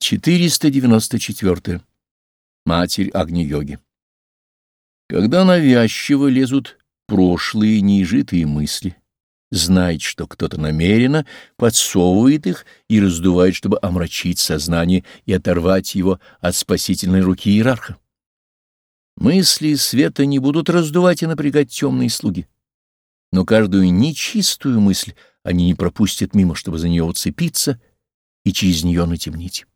494. Матерь Агни-йоги. Когда навязчиво лезут прошлые неизжитые мысли, знайте, что кто-то намеренно подсовывает их и раздувает, чтобы омрачить сознание и оторвать его от спасительной руки иерарха. Мысли света не будут раздувать и напрягать темные слуги, но каждую нечистую мысль они не пропустят мимо, чтобы за нее уцепиться и через нее натемнить.